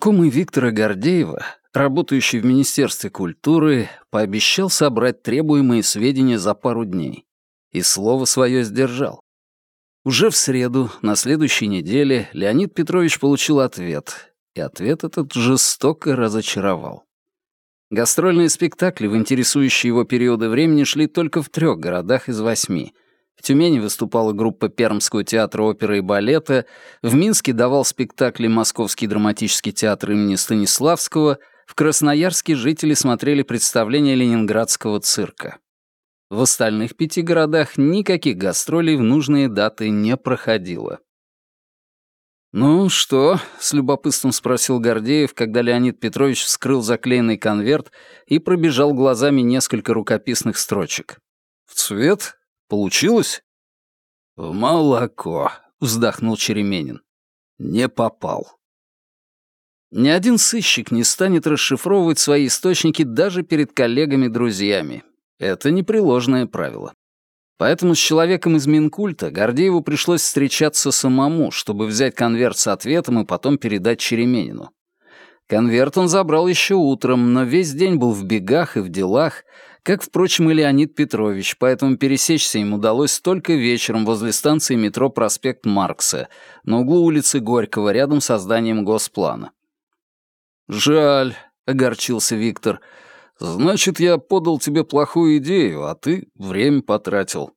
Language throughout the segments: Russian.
Знакомый Виктора Гордеева, работающий в Министерстве культуры, пообещал собрать требуемые сведения за пару дней. И слово свое сдержал. Уже в среду, на следующей неделе, Леонид Петрович получил ответ, и ответ этот жестоко разочаровал. Гастрольные спектакли в интересующие его периоды времени шли только в трех городах из восьми — в Тюмени выступала группа Пермского театра оперы и балета, в Минске давал спектакли Московский драматический театр имени Станиславского, в Красноярске жители смотрели представления Ленинградского цирка. В остальных пяти городах никаких гастролей в нужные даты не проходило. «Ну что?» — с любопытством спросил Гордеев, когда Леонид Петрович вскрыл заклеенный конверт и пробежал глазами несколько рукописных строчек. «В цвет? Получилось?» «В молоко», — вздохнул Череменин. «Не попал». Ни один сыщик не станет расшифровывать свои источники даже перед коллегами-друзьями. Это непреложное правило. Поэтому с человеком из Минкульта Гордееву пришлось встречаться самому, чтобы взять конверт с ответом и потом передать Череменину. Конверт он забрал еще утром, но весь день был в бегах и в делах, как, впрочем, и Леонид Петрович, поэтому пересечься им удалось только вечером возле станции метро «Проспект Маркса» на углу улицы Горького, рядом с зданием Госплана. «Жаль», — огорчился Виктор. «Значит, я подал тебе плохую идею, а ты время потратил».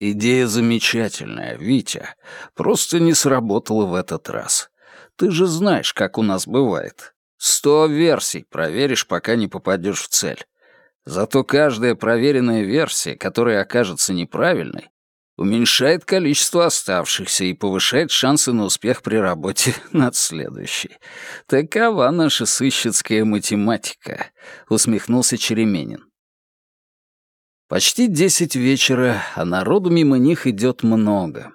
«Идея замечательная, Витя. Просто не сработала в этот раз. Ты же знаешь, как у нас бывает. Сто версий проверишь, пока не попадешь в цель. Зато каждая проверенная версия, которая окажется неправильной, уменьшает количество оставшихся и повышает шансы на успех при работе над следующей. Такова наша сыщицкая математика», — усмехнулся Череменин. Почти десять вечера, а народу мимо них идет много.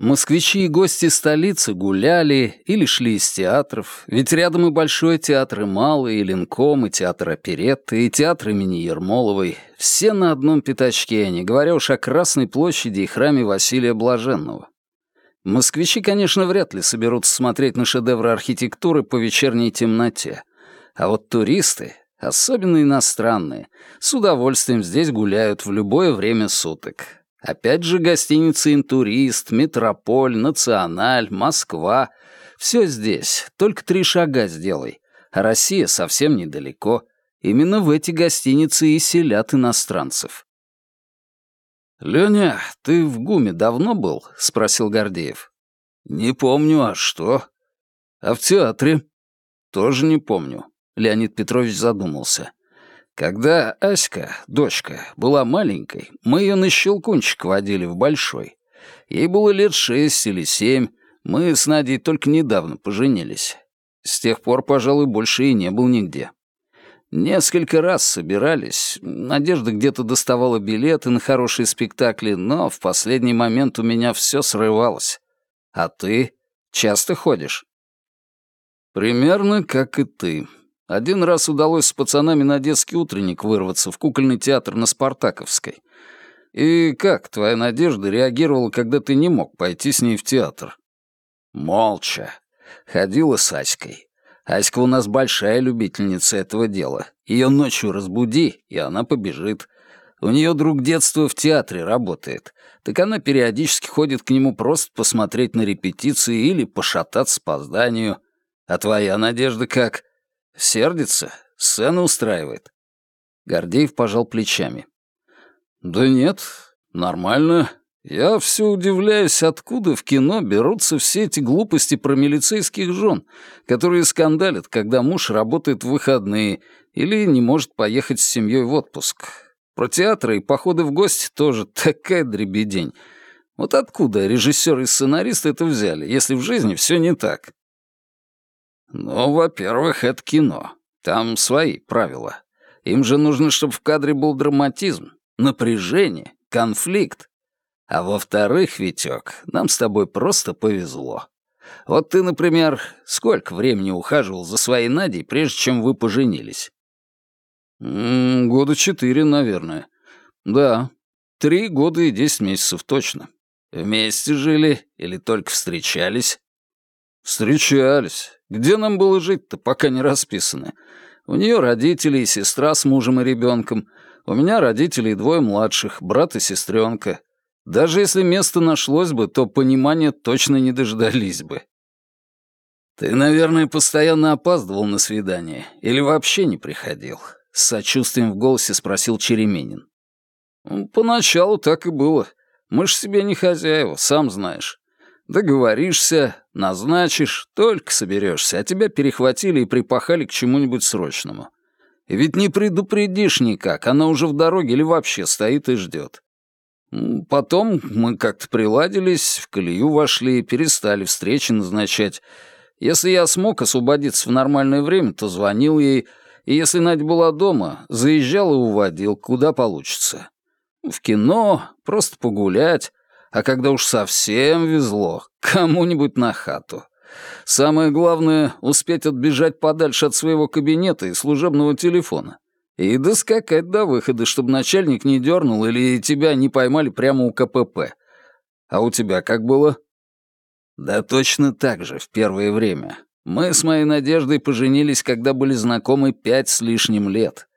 Москвичи и гости столицы гуляли или шли из театров, ведь рядом и Большой театр, и Малый, и Ленком, и театр оперетты, и театр имени Ермоловой. Все на одном пятачке, не говоря уж о Красной площади и храме Василия Блаженного. Москвичи, конечно, вряд ли соберутся смотреть на шедевры архитектуры по вечерней темноте. А вот туристы, особенно иностранные, с удовольствием здесь гуляют в любое время суток. Опять же гостиницы «Интурист», «Метрополь», «Националь», «Москва». Все здесь, только три шага сделай. А Россия совсем недалеко. Именно в эти гостиницы и селят иностранцев. «Лёня, ты в ГУМе давно был?» — спросил Гордеев. «Не помню, а что?» «А в театре?» «Тоже не помню», — Леонид Петрович задумался. Когда Аська, дочка, была маленькой, мы ее на щелкунчик водили в большой. Ей было лет шесть или семь, мы с Надей только недавно поженились. С тех пор, пожалуй, больше и не был нигде. Несколько раз собирались. Надежда где-то доставала билеты на хорошие спектакли, но в последний момент у меня все срывалось. А ты часто ходишь? Примерно как и ты, один раз удалось с пацанами на детский утренник вырваться в кукольный театр на Спартаковской. И как твоя Надежда реагировала, когда ты не мог пойти с ней в театр? Молча. Ходила с Аськой. Аська у нас большая любительница этого дела. Ее ночью разбуди, и она побежит. У нее друг детства в театре работает. Так она периодически ходит к нему просто посмотреть на репетиции или пошататься по зданию. А твоя Надежда как? Сердится? Сцену устраивает?» Гордеев пожал плечами. «Да нет, нормально. Я все удивляюсь, откуда в кино берутся все эти глупости про милицейских жен, которые скандалят, когда муж работает в выходные или не может поехать с семьей в отпуск. Про театры и походы в гости тоже такая дребедень. Вот откуда режиссер и сценарист это взяли, если в жизни все не так?» «Ну, во-первых, это кино. Там свои правила. Им же нужно, чтобы в кадре был драматизм, напряжение, конфликт. А во-вторых, Витёк, нам с тобой просто повезло. Вот ты, например, сколько времени ухаживал за своей Надей, прежде чем вы поженились?» М -м, «Года четыре, наверное. Да, три года и десять месяцев точно. Вместе жили или только встречались?» «Встречались. Где нам было жить-то, пока не расписаны? У нее родители и сестра с мужем и ребенком. У меня родители и двое младших, брат и сестренка. Даже если место нашлось бы, то понимания точно не дождались бы. Ты, наверное, постоянно опаздывал на свидание или вообще не приходил? С сочувствием в голосе спросил Череменин. Поначалу так и было. Мы ж себе не хозяева, сам знаешь. Договоришься, назначишь, только соберешься, а тебя перехватили и припахали к чему-нибудь срочному. И ведь не предупредишь никак, она уже в дороге или вообще стоит и ждет. Потом мы как-то приладились, в колею вошли, перестали встречи назначать. Если я смог освободиться в нормальное время, то звонил ей, и если Надя была дома, заезжал и уводил, куда получится. В кино, просто погулять, а когда уж совсем везло, кому-нибудь на хату. Самое главное — успеть отбежать подальше от своего кабинета и служебного телефона. И доскакать до выхода, чтобы начальник не дернул или тебя не поймали прямо у КПП. А у тебя как было? Да точно так же, в первое время. Мы с моей Надеждой поженились, когда были знакомы пять с лишним лет.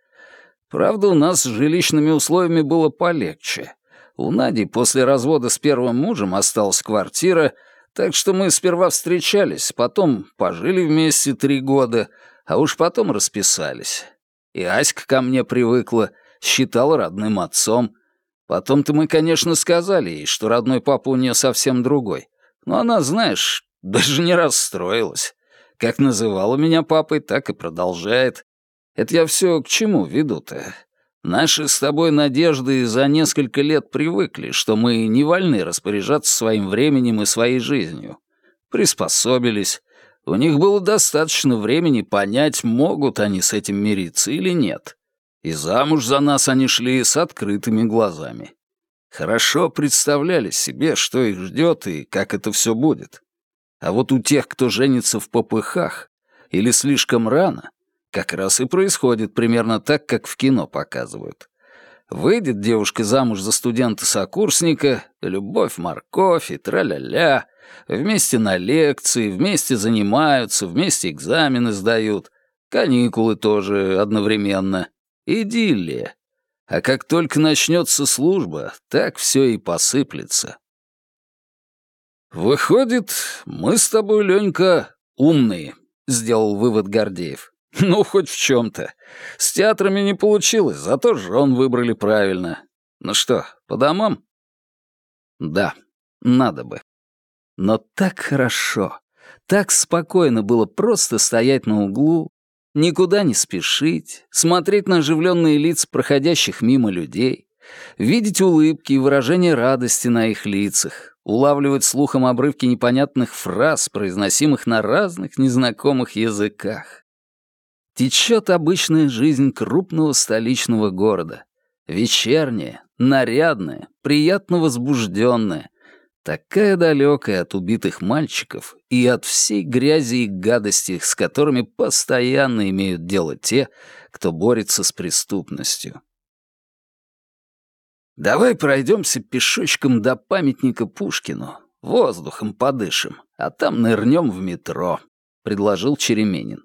Правда, у нас с жилищными условиями было полегче. У Нади после развода с первым мужем осталась квартира, так что мы сперва встречались, потом пожили вместе три года, а уж потом расписались. И Аська ко мне привыкла, считала родным отцом. Потом-то мы, конечно, сказали ей, что родной папа у нее совсем другой. Но она, знаешь, даже не расстроилась. Как называла меня папой, так и продолжает. Это я все к чему веду-то? Наши с тобой надежды за несколько лет привыкли, что мы не вольны распоряжаться своим временем и своей жизнью. Приспособились. У них было достаточно времени понять, могут они с этим мириться или нет. И замуж за нас они шли с открытыми глазами. Хорошо представляли себе, что их ждет и как это все будет. А вот у тех, кто женится в попыхах или слишком рано, как раз и происходит примерно так, как в кино показывают. Выйдет девушка замуж за студента-сокурсника, любовь, морковь и тра-ля-ля, вместе на лекции, вместе занимаются, вместе экзамены сдают, каникулы тоже одновременно. Идиллия. А как только начнется служба, так все и посыплется. «Выходит, мы с тобой, Ленька, умные», — сделал вывод Гордеев. Ну, хоть в чем-то. С театрами не получилось, зато жен выбрали правильно. Ну что, по домам? Да, надо бы. Но так хорошо, так спокойно было просто стоять на углу, никуда не спешить, смотреть на оживленные лица проходящих мимо людей, видеть улыбки и выражения радости на их лицах, улавливать слухом обрывки непонятных фраз, произносимых на разных незнакомых языках течет обычная жизнь крупного столичного города. Вечерняя, нарядная, приятно возбужденная, такая далекая от убитых мальчиков и от всей грязи и гадости, с которыми постоянно имеют дело те, кто борется с преступностью. «Давай пройдемся пешочком до памятника Пушкину, воздухом подышим, а там нырнем в метро», — предложил Череменин.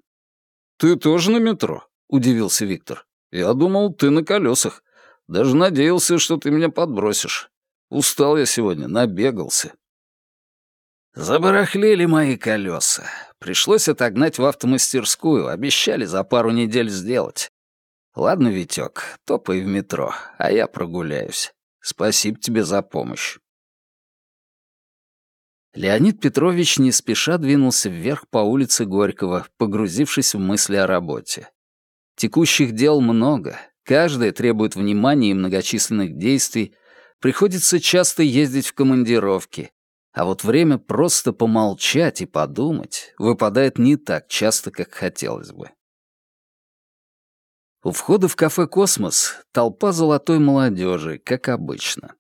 «Ты тоже на метро?» — удивился Виктор. «Я думал, ты на колесах. Даже надеялся, что ты меня подбросишь. Устал я сегодня, набегался». Забарахлели мои колеса. Пришлось отогнать в автомастерскую, обещали за пару недель сделать. Ладно, Витёк, топай в метро, а я прогуляюсь. Спасибо тебе за помощь. Леонид Петрович не спеша двинулся вверх по улице Горького, погрузившись в мысли о работе. Текущих дел много, каждое требует внимания и многочисленных действий, приходится часто ездить в командировки, а вот время просто помолчать и подумать выпадает не так часто, как хотелось бы. У входа в кафе «Космос» толпа золотой молодежи, как обычно.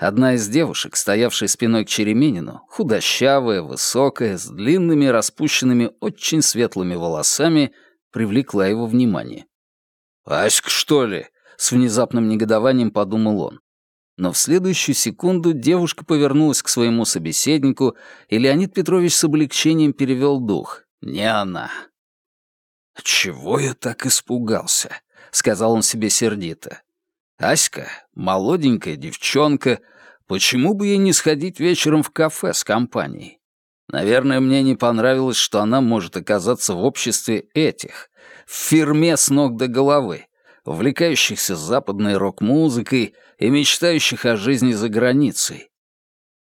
Одна из девушек, стоявшая спиной к Череменину, худощавая, высокая, с длинными распущенными очень светлыми волосами, привлекла его внимание. «Аська, что ли?» — с внезапным негодованием подумал он. Но в следующую секунду девушка повернулась к своему собеседнику, и Леонид Петрович с облегчением перевел дух. Не она. «Чего я так испугался?» — сказал он себе сердито. «Аська, молоденькая девчонка, почему бы ей не сходить вечером в кафе с компанией? Наверное, мне не понравилось, что она может оказаться в обществе этих, в фирме с ног до головы, увлекающихся западной рок-музыкой и мечтающих о жизни за границей.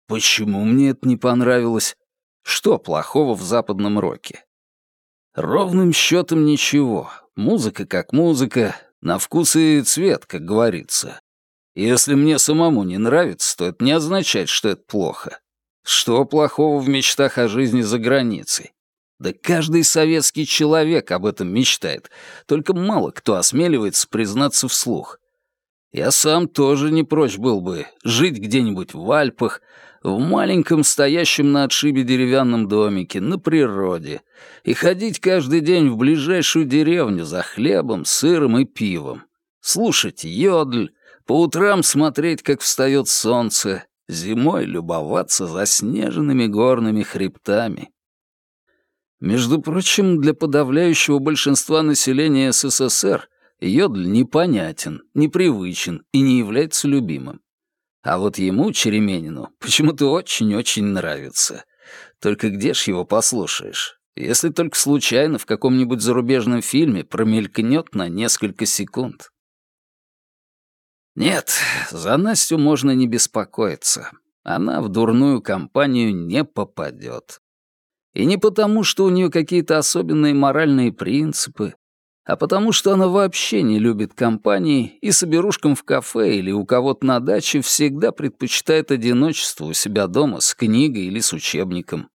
Почему мне это не понравилось? Что плохого в западном роке? Ровным счетом ничего. Музыка как музыка, на вкус и цвет, как говорится. Если мне самому не нравится, то это не означает, что это плохо. Что плохого в мечтах о жизни за границей? Да каждый советский человек об этом мечтает, только мало кто осмеливается признаться вслух. Я сам тоже не прочь был бы жить где-нибудь в Альпах, в маленьком стоящем на отшибе деревянном домике, на природе, и ходить каждый день в ближайшую деревню за хлебом, сыром и пивом, слушать йодль, по утрам смотреть, как встает солнце, зимой любоваться заснеженными горными хребтами. Между прочим, для подавляющего большинства населения СССР йодль непонятен, непривычен и не является любимым. А вот ему, Череменину, почему-то очень-очень нравится. Только где ж его послушаешь? Если только случайно в каком-нибудь зарубежном фильме промелькнет на несколько секунд. Нет, за Настю можно не беспокоиться. Она в дурную компанию не попадет. И не потому, что у нее какие-то особенные моральные принципы, а потому что она вообще не любит компании и с оберушком в кафе или у кого-то на даче всегда предпочитает одиночество у себя дома с книгой или с учебником.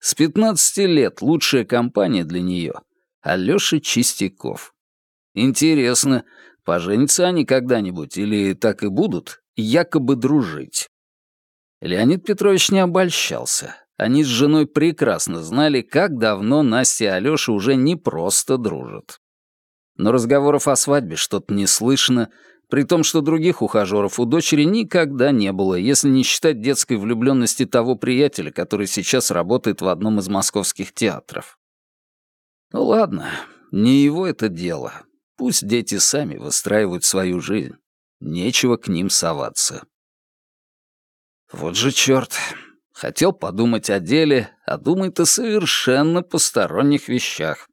С 15 лет лучшая компания для нее — Алёша Чистяков. Интересно, поженятся они когда-нибудь или так и будут якобы дружить? Леонид Петрович не обольщался. Они с женой прекрасно знали, как давно Настя и Алёша уже не просто дружат. Но разговоров о свадьбе что-то не слышно, при том, что других ухажеров у дочери никогда не было, если не считать детской влюбленности того приятеля, который сейчас работает в одном из московских театров. Ну ладно, не его это дело. Пусть дети сами выстраивают свою жизнь. Нечего к ним соваться. Вот же черт, Хотел подумать о деле, а думает о совершенно посторонних вещах.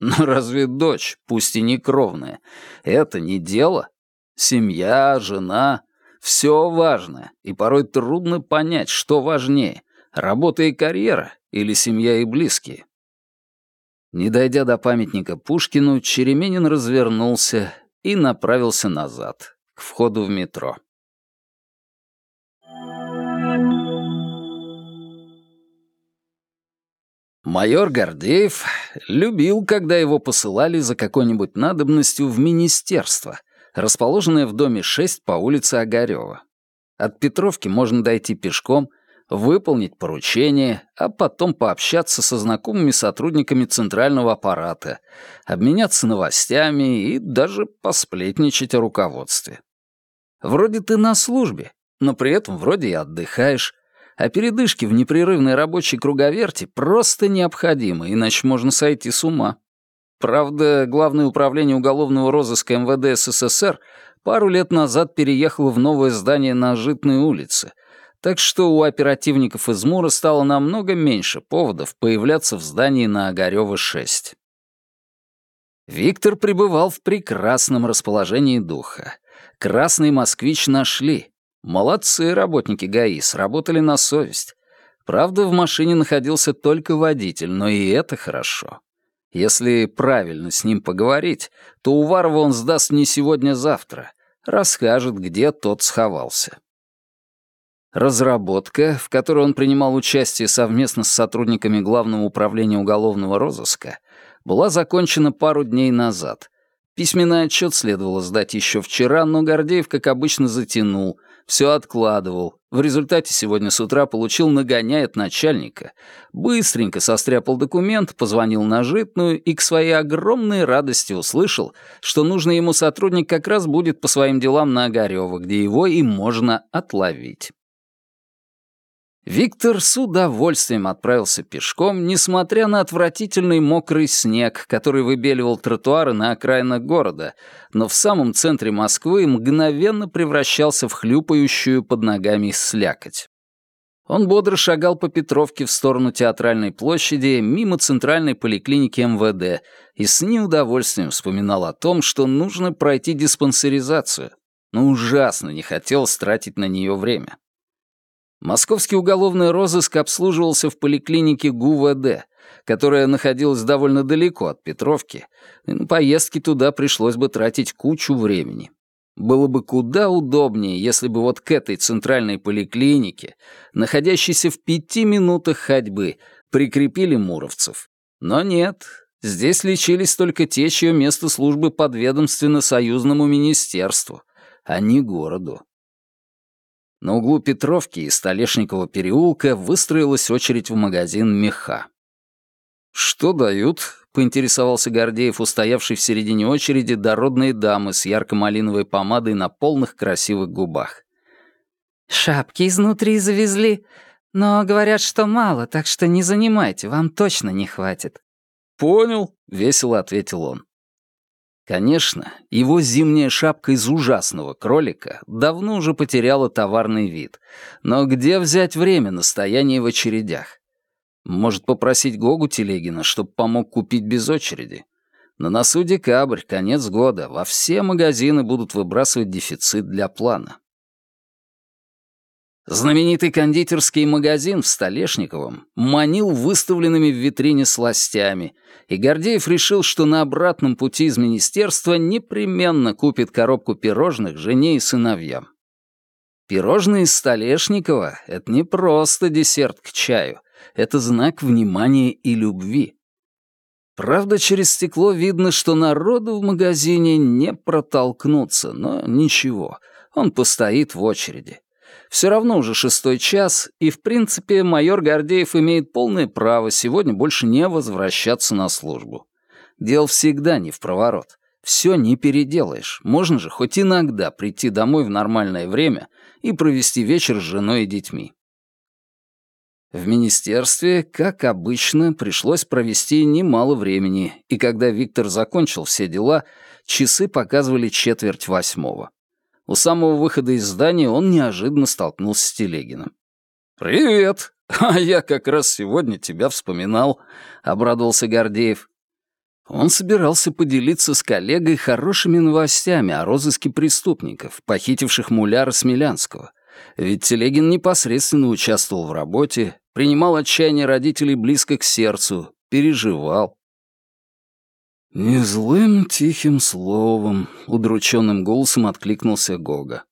Но разве дочь, пусть и не кровная, это не дело? Семья, жена — все важно, и порой трудно понять, что важнее — работа и карьера или семья и близкие. Не дойдя до памятника Пушкину, Череменин развернулся и направился назад, к входу в метро. Майор Гордеев любил, когда его посылали за какой-нибудь надобностью в министерство, расположенное в доме 6 по улице Огарева. От Петровки можно дойти пешком, выполнить поручение, а потом пообщаться со знакомыми сотрудниками центрального аппарата, обменяться новостями и даже посплетничать о руководстве. Вроде ты на службе, но при этом вроде и отдыхаешь, а передышки в непрерывной рабочей круговерти просто необходимы, иначе можно сойти с ума. Правда, Главное управление уголовного розыска МВД СССР пару лет назад переехало в новое здание на Житной улице, так что у оперативников из Мура стало намного меньше поводов появляться в здании на Огарёва 6. Виктор пребывал в прекрасном расположении духа. Красный москвич нашли, Молодцы работники ГАИ, сработали на совесть. Правда, в машине находился только водитель, но и это хорошо. Если правильно с ним поговорить, то Уварова он сдаст не сегодня-завтра, расскажет, где тот сховался. Разработка, в которой он принимал участие совместно с сотрудниками Главного управления уголовного розыска, была закончена пару дней назад. Письменный отчет следовало сдать еще вчера, но Гордеев, как обычно, затянул, все откладывал. В результате сегодня с утра получил нагоняй от начальника. Быстренько состряпал документ, позвонил на житную и к своей огромной радости услышал, что нужный ему сотрудник как раз будет по своим делам на Огарёво, где его и можно отловить. Виктор с удовольствием отправился пешком, несмотря на отвратительный мокрый снег, который выбеливал тротуары на окраинах города, но в самом центре Москвы мгновенно превращался в хлюпающую под ногами слякоть. Он бодро шагал по Петровке в сторону Театральной площади, мимо центральной поликлиники МВД, и с неудовольствием вспоминал о том, что нужно пройти диспансеризацию, но ужасно не хотел тратить на нее время. Московский уголовный розыск обслуживался в поликлинике ГУВД, которая находилась довольно далеко от Петровки, и поездки туда пришлось бы тратить кучу времени. Было бы куда удобнее, если бы вот к этой центральной поликлинике, находящейся в пяти минутах ходьбы, прикрепили муровцев. Но нет, здесь лечились только те, чье место службы подведомственно союзному министерству, а не городу. На углу Петровки и Столешникова переулка выстроилась очередь в магазин меха. «Что дают?» — поинтересовался Гордеев, устоявший в середине очереди дородные дамы с ярко-малиновой помадой на полных красивых губах. «Шапки изнутри завезли, но говорят, что мало, так что не занимайте, вам точно не хватит». «Понял», — весело ответил он. Конечно, его зимняя шапка из ужасного кролика давно уже потеряла товарный вид. Но где взять время на стояние в очередях? Может попросить Гогу Телегина, чтобы помог купить без очереди? На носу декабрь, конец года, во все магазины будут выбрасывать дефицит для плана. Знаменитый кондитерский магазин в Столешниковом манил выставленными в витрине сластями, и Гордеев решил, что на обратном пути из министерства непременно купит коробку пирожных жене и сыновьям. Пирожные из Столешникова — это не просто десерт к чаю, это знак внимания и любви. Правда, через стекло видно, что народу в магазине не протолкнуться, но ничего, он постоит в очереди. Все равно уже шестой час, и, в принципе, майор Гордеев имеет полное право сегодня больше не возвращаться на службу. Дел всегда не в проворот. Все не переделаешь. Можно же хоть иногда прийти домой в нормальное время и провести вечер с женой и детьми. В министерстве, как обычно, пришлось провести немало времени, и когда Виктор закончил все дела, часы показывали четверть восьмого. У самого выхода из здания он неожиданно столкнулся с Телегиным. «Привет! А я как раз сегодня тебя вспоминал», — обрадовался Гордеев. Он собирался поделиться с коллегой хорошими новостями о розыске преступников, похитивших муляра Смелянского. Ведь Телегин непосредственно участвовал в работе, принимал отчаяние родителей близко к сердцу, переживал. «Не злым тихим словом», — удрученным голосом откликнулся Гога.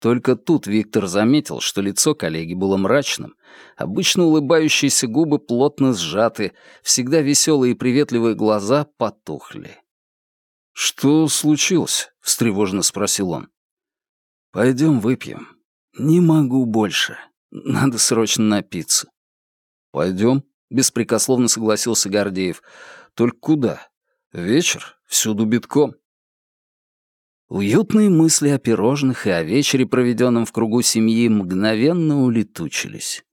Только тут Виктор заметил, что лицо коллеги было мрачным, обычно улыбающиеся губы плотно сжаты, всегда веселые и приветливые глаза потухли. «Что случилось?» — встревоженно спросил он. «Пойдем выпьем. Не могу больше. Надо срочно напиться». «Пойдем», — беспрекословно согласился Гордеев. «Только куда? Вечер, всюду битком. Уютные мысли о пирожных и о вечере, проведенном в кругу семьи, мгновенно улетучились.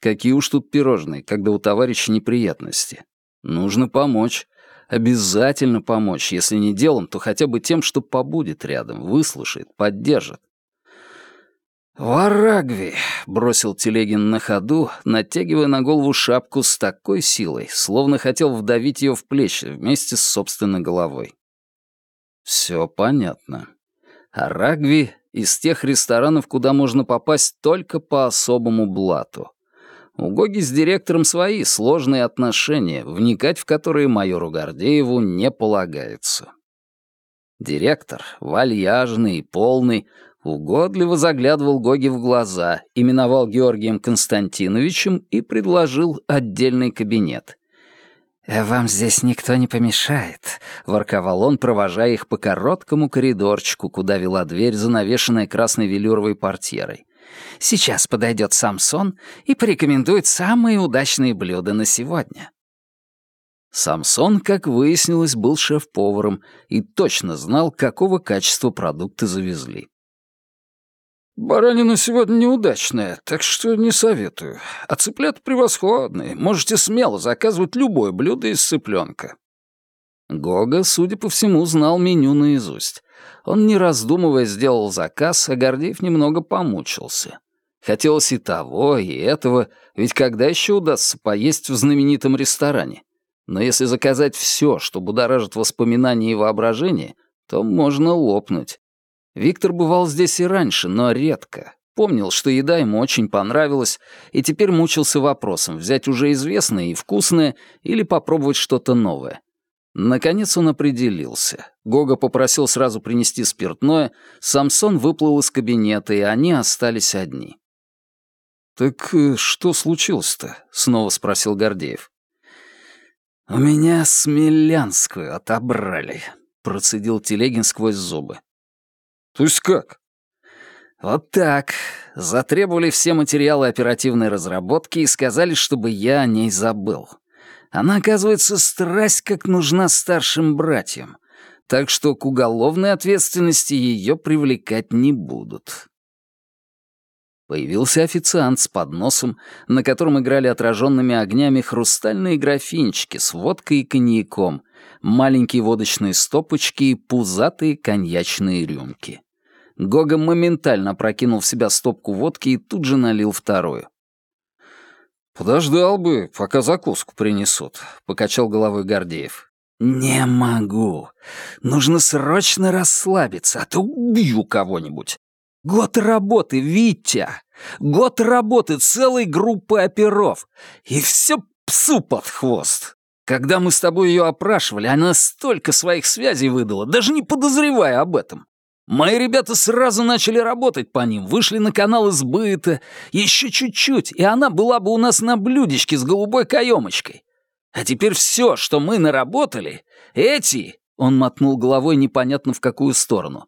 Какие уж тут пирожные, когда у товарища неприятности. Нужно помочь. Обязательно помочь, если не делом, то хотя бы тем, что побудет рядом, выслушает, поддержит. «Варагви!» — бросил Телегин на ходу, натягивая на голову шапку с такой силой, словно хотел вдавить ее в плечи вместе с собственной головой. Все понятно. Арагви из тех ресторанов, куда можно попасть только по особому блату. У Гоги с директором свои сложные отношения, вникать в которые майору Гордееву не полагается. Директор, вальяжный и полный, угодливо заглядывал Гоги в глаза, именовал Георгием Константиновичем и предложил отдельный кабинет. «Вам здесь никто не помешает», — ворковал он, провожая их по короткому коридорчику, куда вела дверь, занавешенная красной велюровой портьерой. «Сейчас подойдет Самсон и порекомендует самые удачные блюда на сегодня». Самсон, как выяснилось, был шеф-поваром и точно знал, какого качества продукты завезли. «Баранина сегодня неудачная, так что не советую. А цыплята превосходные. Можете смело заказывать любое блюдо из цыпленка». Гога, судя по всему, знал меню наизусть. Он, не раздумывая, сделал заказ, а Гордеев немного помучился. Хотелось и того, и этого, ведь когда еще удастся поесть в знаменитом ресторане? Но если заказать все, что будоражит воспоминания и воображение, то можно лопнуть. Виктор бывал здесь и раньше, но редко. Помнил, что еда ему очень понравилась, и теперь мучился вопросом, взять уже известное и вкусное или попробовать что-то новое. Наконец он определился. Гога попросил сразу принести спиртное, Самсон выплыл из кабинета, и они остались одни. «Так э, что случилось-то?» — снова спросил Гордеев. «У меня Смелянскую отобрали», — процедил Телегин сквозь зубы. «То есть как?» «Вот так. Затребовали все материалы оперативной разработки и сказали, чтобы я о ней забыл. Она, оказывается, страсть как нужна старшим братьям, так что к уголовной ответственности ее привлекать не будут. Появился официант с подносом, на котором играли отраженными огнями хрустальные графинчики с водкой и коньяком, маленькие водочные стопочки и пузатые коньячные рюмки. Гога моментально прокинул в себя стопку водки и тут же налил вторую. «Подождал бы, пока закуску принесут», — покачал головой Гордеев. «Не могу. Нужно срочно расслабиться, а то убью кого-нибудь. Год работы, Витя! Год работы целой группы оперов. И все псу под хвост. Когда мы с тобой ее опрашивали, она столько своих связей выдала, даже не подозревая об этом. Мои ребята сразу начали работать по ним, вышли на канал избыта. Еще чуть-чуть, и она была бы у нас на блюдечке с голубой каемочкой. А теперь все, что мы наработали, эти он мотнул головой непонятно в какую сторону.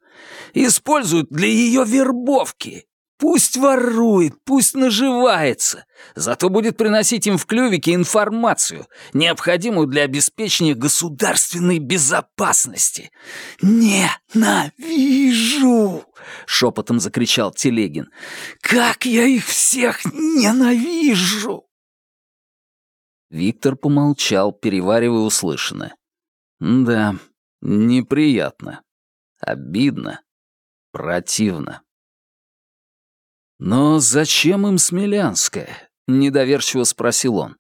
«Используют для ее вербовки. Пусть ворует, пусть наживается. Зато будет приносить им в клювике информацию, необходимую для обеспечения государственной безопасности. «Ненавижу!» — шепотом закричал Телегин. «Как я их всех ненавижу!» Виктор помолчал, переваривая услышанное. «Да, Неприятно. Обидно. Противно. «Но зачем им Смелянская?» — недоверчиво спросил он.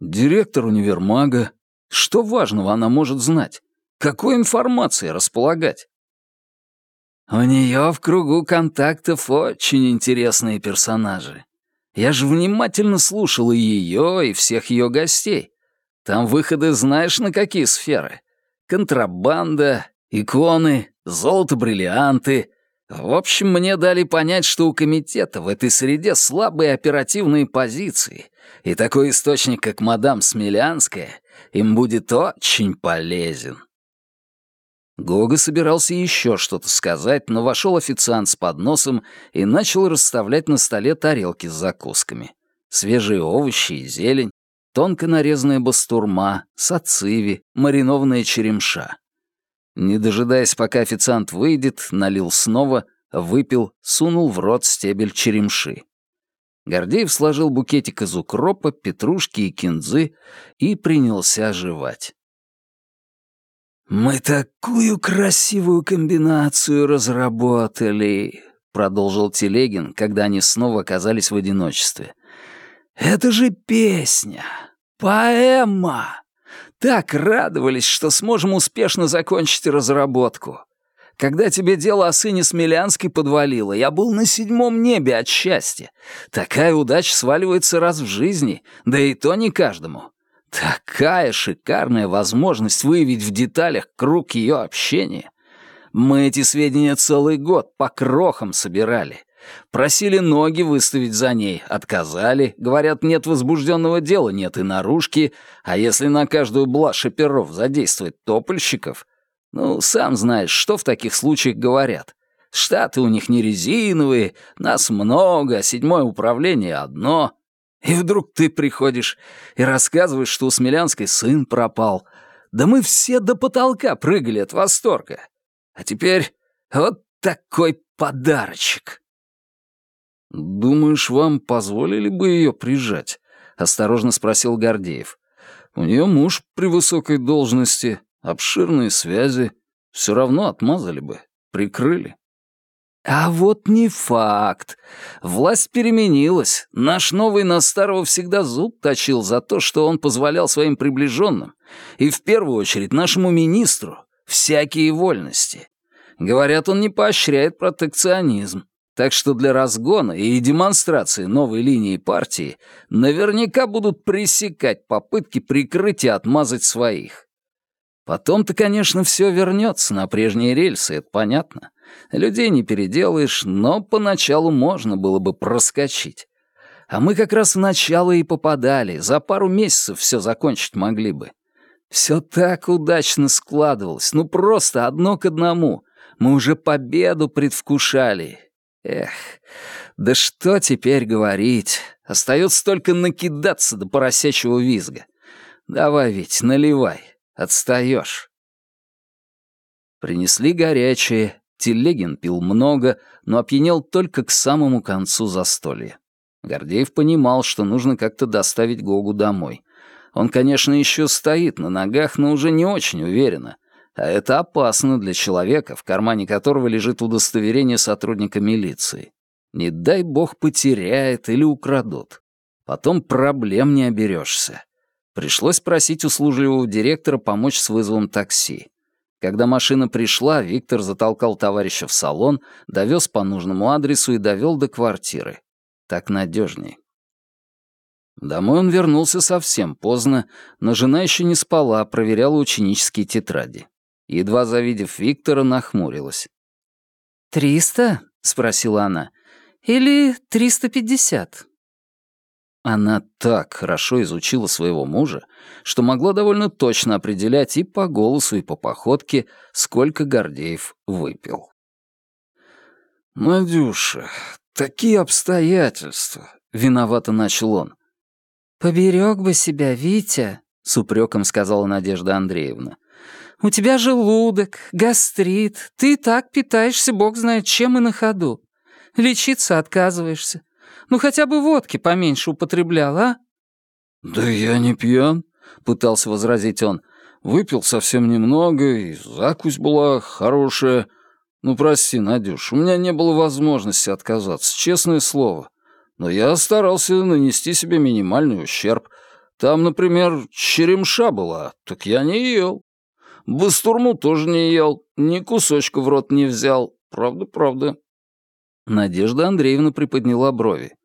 «Директор универмага. Что важного она может знать? Какой информацией располагать?» «У нее в кругу контактов очень интересные персонажи. Я же внимательно слушал и ее, и всех ее гостей. Там выходы знаешь на какие сферы? контрабанда, иконы, золото-бриллианты. В общем, мне дали понять, что у комитета в этой среде слабые оперативные позиции, и такой источник, как мадам Смелянская, им будет очень полезен. Гога собирался еще что-то сказать, но вошел официант с подносом и начал расставлять на столе тарелки с закусками. Свежие овощи и зелень, тонко нарезанная бастурма, сациви, маринованная черемша. Не дожидаясь, пока официант выйдет, налил снова, выпил, сунул в рот стебель черемши. Гордеев сложил букетик из укропа, петрушки и кинзы и принялся жевать. «Мы такую красивую комбинацию разработали», — продолжил Телегин, когда они снова оказались в одиночестве. Это же песня, поэма. Так радовались, что сможем успешно закончить разработку. Когда тебе дело о сыне Смелянской подвалило, я был на седьмом небе от счастья. Такая удача сваливается раз в жизни, да и то не каждому. Такая шикарная возможность выявить в деталях круг ее общения. Мы эти сведения целый год по крохам собирали. Просили ноги выставить за ней, отказали, говорят, нет возбужденного дела, нет и наружки, а если на каждую блажь оперов задействовать топольщиков, ну, сам знаешь, что в таких случаях говорят. Штаты у них не резиновые, нас много, седьмое управление одно. И вдруг ты приходишь и рассказываешь, что у Смелянской сын пропал. Да мы все до потолка прыгали от восторга. А теперь вот такой подарочек. «Думаешь, вам позволили бы ее прижать?» — осторожно спросил Гордеев. «У нее муж при высокой должности, обширные связи. Все равно отмазали бы, прикрыли». А вот не факт. Власть переменилась. Наш новый на старого всегда зуб точил за то, что он позволял своим приближенным, и в первую очередь нашему министру, всякие вольности. Говорят, он не поощряет протекционизм. Так что для разгона и демонстрации новой линии партии наверняка будут пресекать попытки прикрыть и отмазать своих. Потом-то, конечно, все вернется на прежние рельсы, это понятно. Людей не переделаешь, но поначалу можно было бы проскочить. А мы как раз в начало и попадали, за пару месяцев все закончить могли бы. Все так удачно складывалось, ну просто одно к одному. Мы уже победу предвкушали. Эх, да что теперь говорить? Остается только накидаться до поросячьего визга. Давай, ведь, наливай, отстаешь. Принесли горячее, Телегин пил много, но опьянел только к самому концу застолья. Гордеев понимал, что нужно как-то доставить Гогу домой. Он, конечно, еще стоит на ногах, но уже не очень уверенно. А это опасно для человека, в кармане которого лежит удостоверение сотрудника милиции. Не дай бог потеряет или украдут. Потом проблем не оберешься. Пришлось просить услужливого директора помочь с вызовом такси. Когда машина пришла, Виктор затолкал товарища в салон, довез по нужному адресу и довел до квартиры. Так надежней. Домой он вернулся совсем поздно, но жена еще не спала, проверяла ученические тетради. Едва завидев Виктора, нахмурилась. «Триста?» — спросила она. «Или триста пятьдесят?» Она так хорошо изучила своего мужа, что могла довольно точно определять и по голосу, и по походке, сколько Гордеев выпил. «Надюша, такие обстоятельства!» — виновато начал он. «Поберег бы себя, Витя», — с упреком сказала Надежда Андреевна. «У тебя желудок, гастрит, ты так питаешься, бог знает чем и на ходу. Лечиться отказываешься. Ну хотя бы водки поменьше употреблял, а?» «Да я не пьян», — пытался возразить он. «Выпил совсем немного, и закусь была хорошая. Ну, прости, Надюш, у меня не было возможности отказаться, честное слово. Но я старался нанести себе минимальный ущерб. Там, например, черемша была, так я не ел. Бастурму тоже не ел, ни кусочка в рот не взял. Правда, правда». Надежда Андреевна приподняла брови.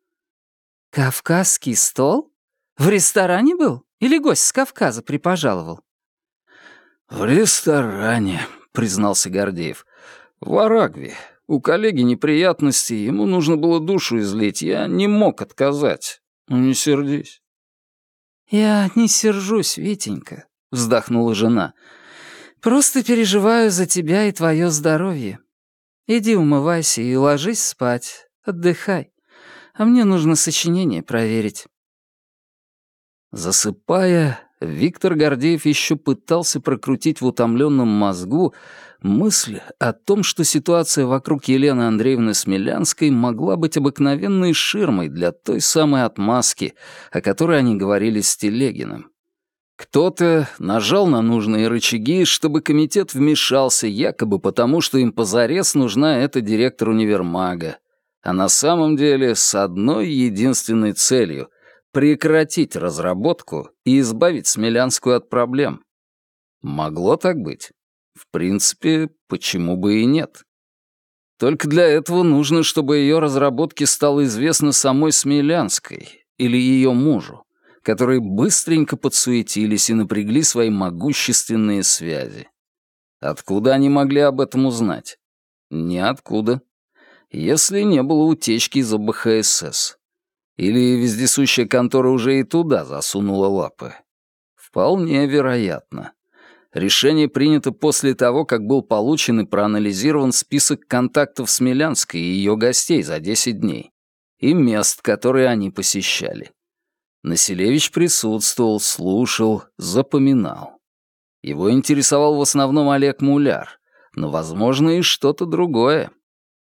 «Кавказский стол? В ресторане был? Или гость с Кавказа припожаловал?» «В ресторане», — признался Гордеев. «В Арагве. У коллеги неприятности, ему нужно было душу излить, я не мог отказать. Ну, не сердись». «Я не сержусь, Витенька», — вздохнула жена. «Просто переживаю за тебя и твое здоровье. Иди умывайся и ложись спать, отдыхай а мне нужно сочинение проверить». Засыпая, Виктор Гордеев еще пытался прокрутить в утомленном мозгу мысль о том, что ситуация вокруг Елены Андреевны Смелянской могла быть обыкновенной ширмой для той самой отмазки, о которой они говорили с Телегиным. Кто-то нажал на нужные рычаги, чтобы комитет вмешался, якобы потому, что им позарез нужна эта директор универмага, а на самом деле с одной единственной целью — прекратить разработку и избавить Смелянскую от проблем. Могло так быть? В принципе, почему бы и нет? Только для этого нужно, чтобы ее разработке стало известно самой Смелянской или ее мужу, которые быстренько подсуетились и напрягли свои могущественные связи. Откуда они могли об этом узнать? Ниоткуда если не было утечки из ОБХСС. Или вездесущая контора уже и туда засунула лапы. Вполне вероятно. Решение принято после того, как был получен и проанализирован список контактов с Милянской и ее гостей за 10 дней и мест, которые они посещали. Населевич присутствовал, слушал, запоминал. Его интересовал в основном Олег Муляр, но, возможно, и что-то другое.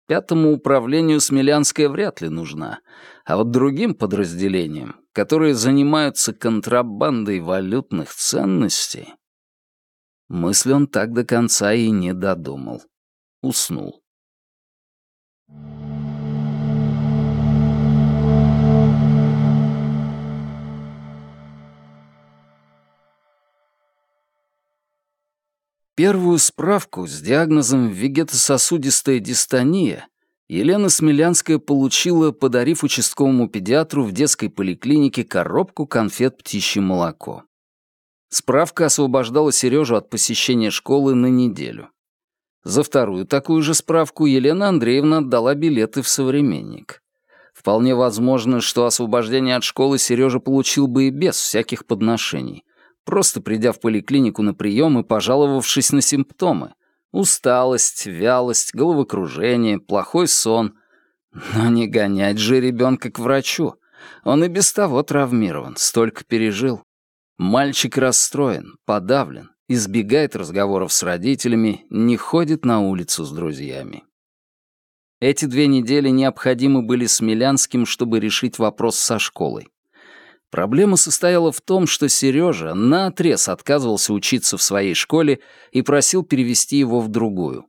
пятому управлению Смелянская вряд ли нужна, а вот другим подразделениям, которые занимаются контрабандой валютных ценностей... Мысли он так до конца и не додумал. Уснул. Первую справку с диагнозом вегетососудистая дистония Елена Смелянская получила, подарив участковому педиатру в детской поликлинике коробку конфет «Птичье молоко». Справка освобождала Сережу от посещения школы на неделю. За вторую такую же справку Елена Андреевна отдала билеты в «Современник». Вполне возможно, что освобождение от школы Сережа получил бы и без всяких подношений — просто придя в поликлинику на прием и пожаловавшись на симптомы. Усталость, вялость, головокружение, плохой сон. Но не гонять же ребенка к врачу. Он и без того травмирован, столько пережил. Мальчик расстроен, подавлен, избегает разговоров с родителями, не ходит на улицу с друзьями. Эти две недели необходимы были Смелянским, чтобы решить вопрос со школой. Проблема состояла в том, что Сережа наотрез отказывался учиться в своей школе и просил перевести его в другую.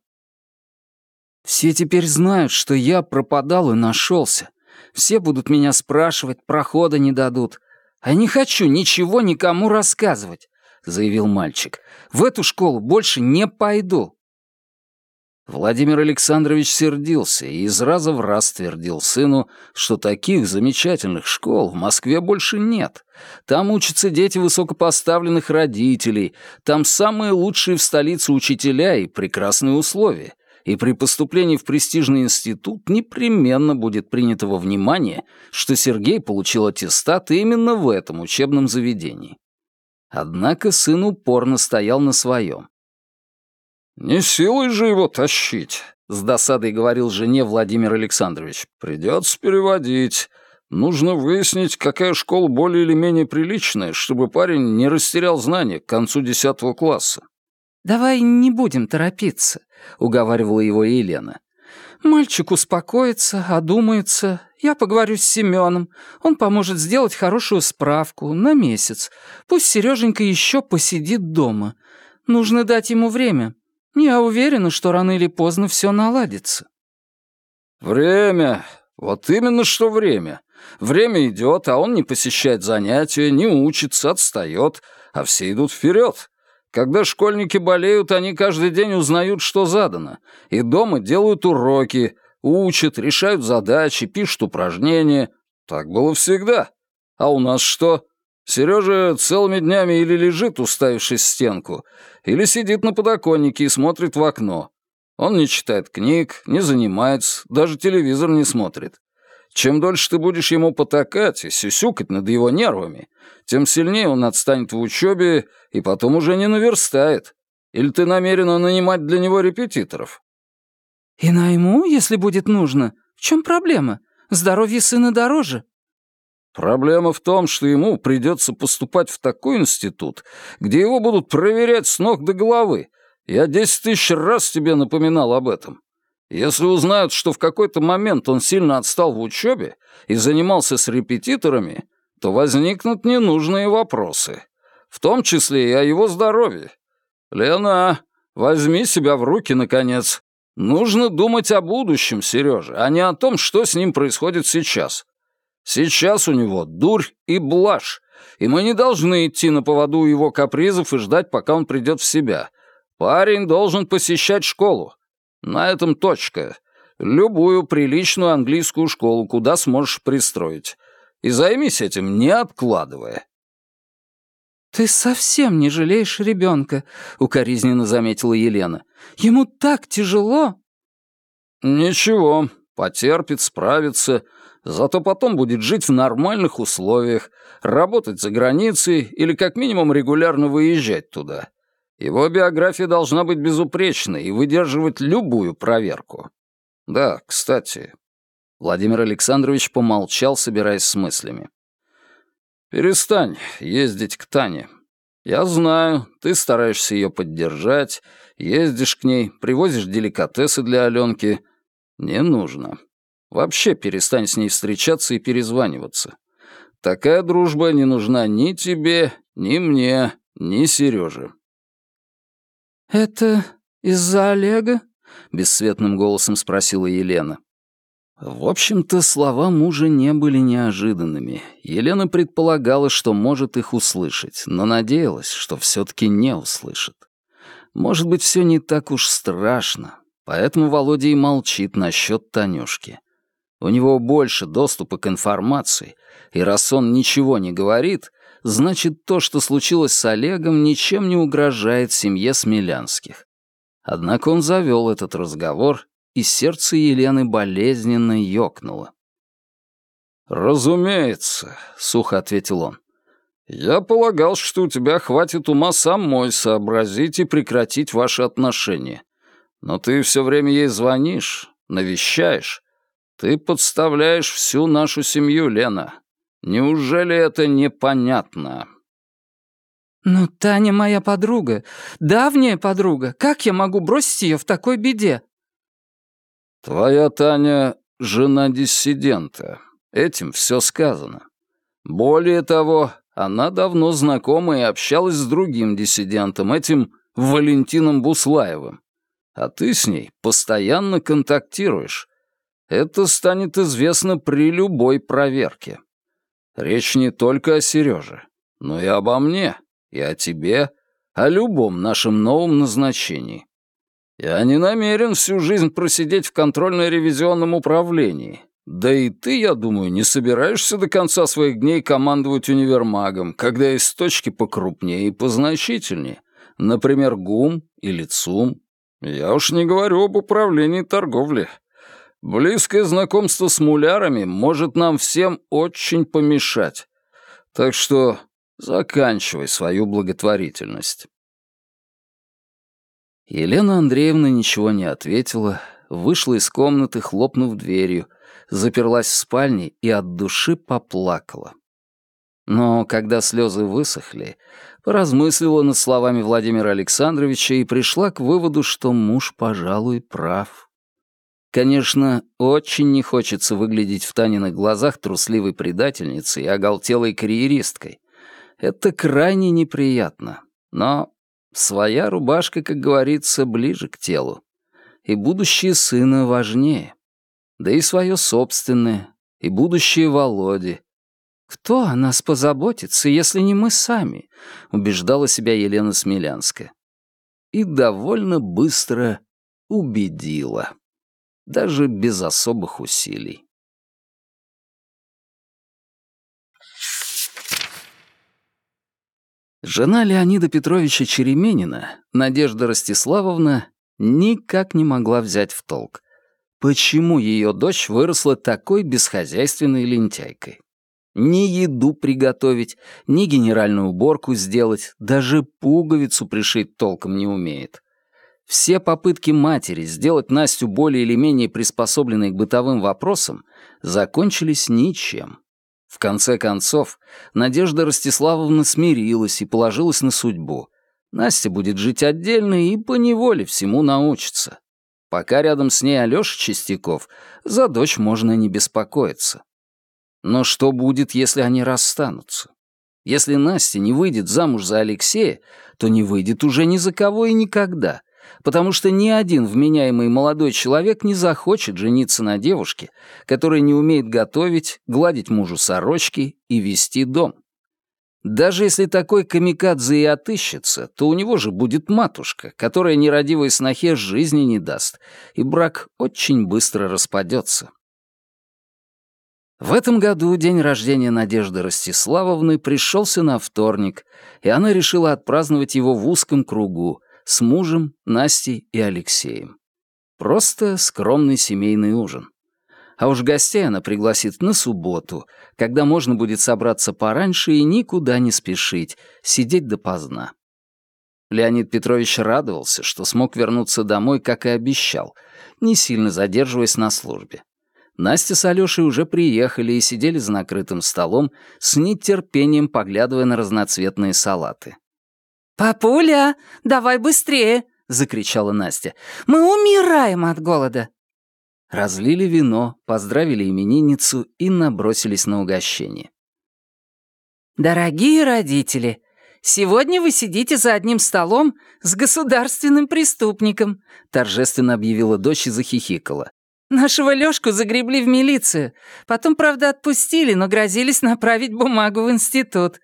«Все теперь знают, что я пропадал и нашелся. Все будут меня спрашивать, прохода не дадут. А не хочу ничего никому рассказывать», — заявил мальчик. «В эту школу больше не пойду». Владимир Александрович сердился и из раза в раз твердил сыну, что таких замечательных школ в Москве больше нет. Там учатся дети высокопоставленных родителей, там самые лучшие в столице учителя и прекрасные условия. И при поступлении в престижный институт непременно будет принято во внимание, что Сергей получил аттестат именно в этом учебном заведении. Однако сын упорно стоял на своем. «Не силой же его тащить», — с досадой говорил жене Владимир Александрович. «Придется переводить. Нужно выяснить, какая школа более или менее приличная, чтобы парень не растерял знания к концу десятого класса». «Давай не будем торопиться», — уговаривала его Елена. «Мальчик успокоится, одумается. Я поговорю с Семеном. Он поможет сделать хорошую справку на месяц. Пусть Сереженька еще посидит дома. Нужно дать ему время. Я уверена, что рано или поздно все наладится». «Время. Вот именно что время. Время идет, а он не посещает занятия, не учится, отстает, а все идут вперед. Когда школьники болеют, они каждый день узнают, что задано, и дома делают уроки, учат, решают задачи, пишут упражнения. Так было всегда. А у нас что? Сережа целыми днями или лежит, уставившись в стенку, или сидит на подоконнике и смотрит в окно. Он не читает книг, не занимается, даже телевизор не смотрит. Чем дольше ты будешь ему потакать и сюсюкать над его нервами, тем сильнее он отстанет в учебе и потом уже не наверстает. Или ты намерена нанимать для него репетиторов? И найму, если будет нужно. В чем проблема? Здоровье сына дороже. Проблема в том, что ему придется поступать в такой институт, где его будут проверять с ног до головы. Я десять тысяч раз тебе напоминал об этом. Если узнают, что в какой-то момент он сильно отстал в учебе и занимался с репетиторами, то возникнут ненужные вопросы. В том числе и о его здоровье. Лена, возьми себя в руки, наконец. Нужно думать о будущем, Сережа, а не о том, что с ним происходит сейчас. Сейчас у него дурь и блажь, и мы не должны идти на поводу его капризов и ждать, пока он придет в себя. Парень должен посещать школу. На этом точка. Любую приличную английскую школу, куда сможешь пристроить. И займись этим, не откладывая. «Ты совсем не жалеешь ребенка», — укоризненно заметила Елена. «Ему так тяжело». «Ничего, потерпит, справится. Зато потом будет жить в нормальных условиях, работать за границей или как минимум регулярно выезжать туда. Его биография должна быть безупречной и выдерживать любую проверку. Да, кстати. Владимир Александрович помолчал, собираясь с мыслями. «Перестань ездить к Тане. Я знаю, ты стараешься ее поддержать, ездишь к ней, привозишь деликатесы для Аленки. «Не нужно. Вообще перестань с ней встречаться и перезваниваться. Такая дружба не нужна ни тебе, ни мне, ни Сереже». «Это из-за Олега?» — бесцветным голосом спросила Елена. В общем-то, слова мужа не были неожиданными. Елена предполагала, что может их услышать, но надеялась, что все-таки не услышит. Может быть, все не так уж страшно, поэтому Володя и молчит насчет Танюшки. У него больше доступа к информации, и раз он ничего не говорит, значит, то, что случилось с Олегом, ничем не угрожает семье Смелянских. Однако он завел этот разговор и сердце Елены болезненно ёкнуло. «Разумеется», — сухо ответил он. «Я полагал, что у тебя хватит ума самой сообразить и прекратить ваши отношения. Но ты все время ей звонишь, навещаешь. Ты подставляешь всю нашу семью, Лена. Неужели это непонятно?» «Но Таня моя подруга, давняя подруга. Как я могу бросить ее в такой беде?» «Твоя Таня — жена диссидента. Этим все сказано. Более того, она давно знакома и общалась с другим диссидентом, этим Валентином Буслаевым. А ты с ней постоянно контактируешь. Это станет известно при любой проверке. Речь не только о Сереже, но и обо мне, и о тебе, о любом нашем новом назначении. Я не намерен всю жизнь просидеть в контрольно-ревизионном управлении. Да и ты, я думаю, не собираешься до конца своих дней командовать универмагом, когда есть точки покрупнее и позначительнее, например, ГУМ или ЦУМ. Я уж не говорю об управлении торговли. Близкое знакомство с мулярами может нам всем очень помешать. Так что заканчивай свою благотворительность. Елена Андреевна ничего не ответила, вышла из комнаты, хлопнув дверью, заперлась в спальне и от души поплакала. Но когда слезы высохли, поразмыслила над словами Владимира Александровича и пришла к выводу, что муж, пожалуй, прав. Конечно, очень не хочется выглядеть в Таниных глазах трусливой предательницей и оголтелой карьеристкой. Это крайне неприятно, но Своя рубашка, как говорится, ближе к телу. И будущее сына важнее. Да и свое собственное, и будущее Володи. «Кто о нас позаботится, если не мы сами?» — убеждала себя Елена Смелянская. И довольно быстро убедила. Даже без особых усилий. Жена Леонида Петровича Череменина, Надежда Ростиславовна, никак не могла взять в толк, почему ее дочь выросла такой бесхозяйственной лентяйкой. Ни еду приготовить, ни генеральную уборку сделать, даже пуговицу пришить толком не умеет. Все попытки матери сделать Настю более или менее приспособленной к бытовым вопросам закончились ничем. В конце концов, Надежда Ростиславовна смирилась и положилась на судьбу. Настя будет жить отдельно и поневоле всему научится. Пока рядом с ней Алёша Чистяков, за дочь можно не беспокоиться. Но что будет, если они расстанутся? Если Настя не выйдет замуж за Алексея, то не выйдет уже ни за кого и никогда потому что ни один вменяемый молодой человек не захочет жениться на девушке, которая не умеет готовить, гладить мужу сорочки и вести дом. Даже если такой камикадзе и отыщется, то у него же будет матушка, которая нерадивой снохе жизни не даст, и брак очень быстро распадется. В этом году день рождения Надежды Ростиславовны пришелся на вторник, и она решила отпраздновать его в узком кругу, с мужем, Настей и Алексеем. Просто скромный семейный ужин. А уж гостей она пригласит на субботу, когда можно будет собраться пораньше и никуда не спешить, сидеть допоздна. Леонид Петрович радовался, что смог вернуться домой, как и обещал, не сильно задерживаясь на службе. Настя с Алёшей уже приехали и сидели за накрытым столом, с нетерпением поглядывая на разноцветные салаты. «Папуля, давай быстрее!» — закричала Настя. «Мы умираем от голода!» Разлили вино, поздравили именинницу и набросились на угощение. «Дорогие родители, сегодня вы сидите за одним столом с государственным преступником», торжественно объявила дочь и захихикала. «Нашего Лёшку загребли в милицию. Потом, правда, отпустили, но грозились направить бумагу в институт».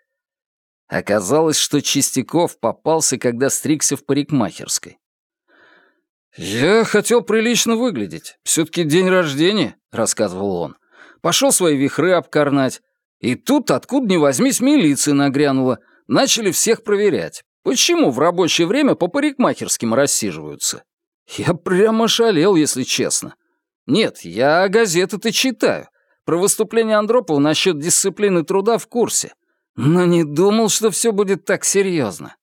Оказалось, что Чистяков попался, когда стригся в парикмахерской. «Я хотел прилично выглядеть. Все-таки день рождения», — рассказывал он. «Пошел свои вихры обкорнать. И тут, откуда ни возьмись, милиция нагрянула. Начали всех проверять. Почему в рабочее время по парикмахерским рассиживаются? Я прямо шалел, если честно. Нет, я газеты-то читаю. Про выступление Андропова насчет дисциплины труда в курсе. Но не думал, что все будет так серьезно.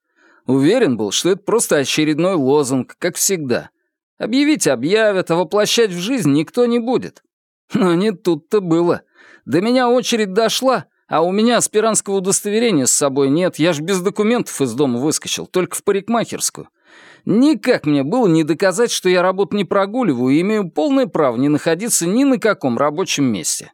Уверен был, что это просто очередной лозунг, как всегда. Объявить объявят, а воплощать в жизнь никто не будет. Но не тут-то было. До меня очередь дошла, а у меня аспирантского удостоверения с собой нет, я ж без документов из дома выскочил, только в парикмахерскую. Никак мне было не доказать, что я работу не прогуливаю и имею полное право не находиться ни на каком рабочем месте.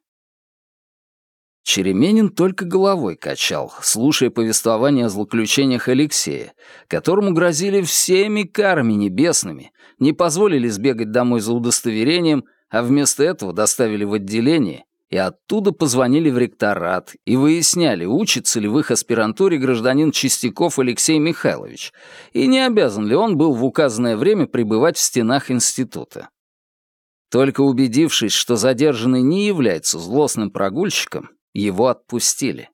Череменин только головой качал, слушая повествование о злоключениях Алексея, которому грозили всеми карами небесными, не позволили сбегать домой за удостоверением, а вместо этого доставили в отделение и оттуда позвонили в ректорат и выясняли, учится ли в их аспирантуре гражданин Чистяков Алексей Михайлович, и не обязан ли он был в указанное время пребывать в стенах института. Только убедившись, что задержанный не является злостным прогульщиком, его отпустили.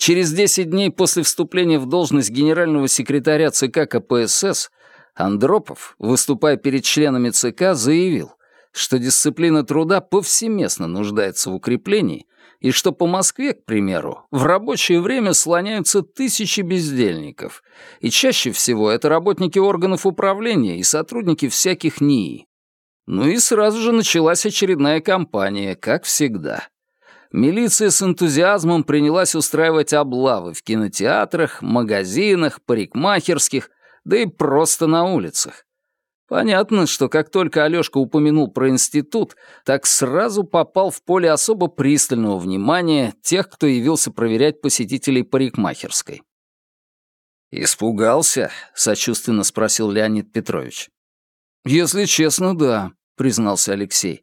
Через 10 дней после вступления в должность генерального секретаря ЦК КПСС Андропов, выступая перед членами ЦК, заявил, что дисциплина труда повсеместно нуждается в укреплении и что по Москве, к примеру, в рабочее время слоняются тысячи бездельников, и чаще всего это работники органов управления и сотрудники всяких НИИ. Ну и сразу же началась очередная кампания, как всегда милиция с энтузиазмом принялась устраивать облавы в кинотеатрах, магазинах, парикмахерских, да и просто на улицах. Понятно, что как только Алёшка упомянул про институт, так сразу попал в поле особо пристального внимания тех, кто явился проверять посетителей парикмахерской. «Испугался?» — сочувственно спросил Леонид Петрович. «Если честно, да», — признался Алексей.